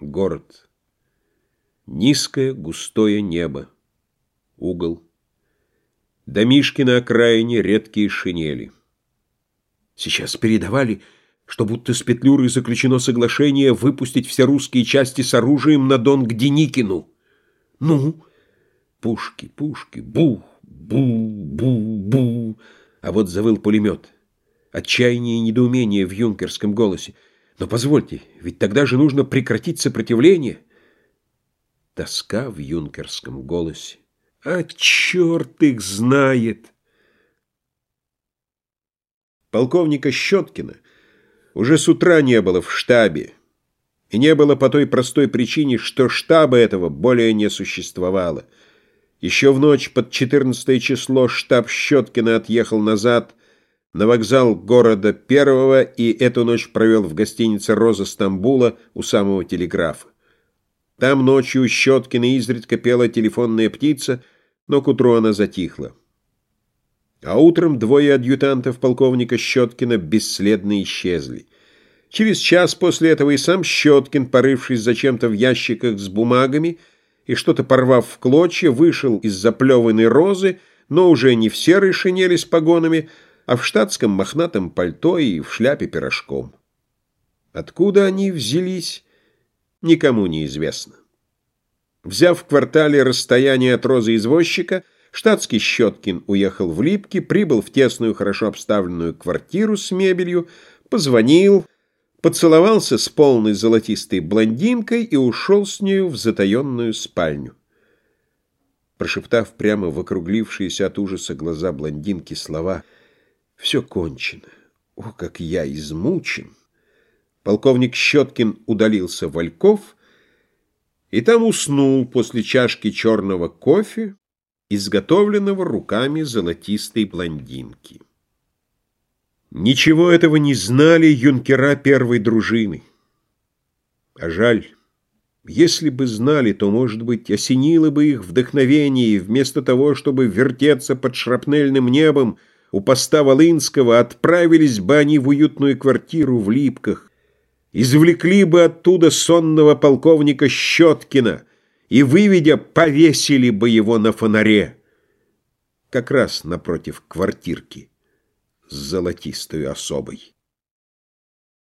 Город. Низкое густое небо. Угол. Домишки на окраине, редкие шинели. Сейчас передавали, что будто с Петлюрой заключено соглашение выпустить все русские части с оружием на Дон к Деникину. Ну? Пушки, пушки, бух, бу, бу, бу. А вот завыл пулемет. Отчаяние и недоумение в юнкерском голосе. Но позвольте, ведь тогда же нужно прекратить сопротивление. Тоска в юнкерском голосе. А черт их знает! Полковника Щеткина уже с утра не было в штабе. И не было по той простой причине, что штаба этого более не существовало. Еще в ночь под 14 число штаб Щеткина отъехал назад на вокзал города Первого и эту ночь провел в гостинице «Роза Стамбула» у самого телеграфа. Там ночью Щеткина изредка пела телефонная птица, но к утру она затихла. А утром двое адъютантов полковника Щеткина бесследно исчезли. Через час после этого и сам Щеткин, порывшись зачем-то в ящиках с бумагами и что-то порвав в клочья, вышел из заплеванной розы, но уже не в серой шинели с погонами, а в штатском мохнатом пальто и в шляпе пирожком. Откуда они взялись, никому не известно. Взяв в квартале расстояние от розы извозчика, штатский Щеткин уехал в Липки, прибыл в тесную, хорошо обставленную квартиру с мебелью, позвонил, поцеловался с полной золотистой блондинкой и ушел с нею в затаенную спальню. Прошептав прямо в округлившиеся от ужаса глаза блондинки слова «Все кончено! О, как я измучен!» Полковник Щеткин удалился в Ольков и там уснул после чашки черного кофе, изготовленного руками золотистой блондинки. Ничего этого не знали юнкера первой дружины. А жаль, если бы знали, то, может быть, осенило бы их вдохновение, и вместо того, чтобы вертеться под шрапнельным небом, у поста Волынского отправились бы они в уютную квартиру в Липках, извлекли бы оттуда сонного полковника Щеткина и, выведя, повесили бы его на фонаре, как раз напротив квартирки с золотистой особой.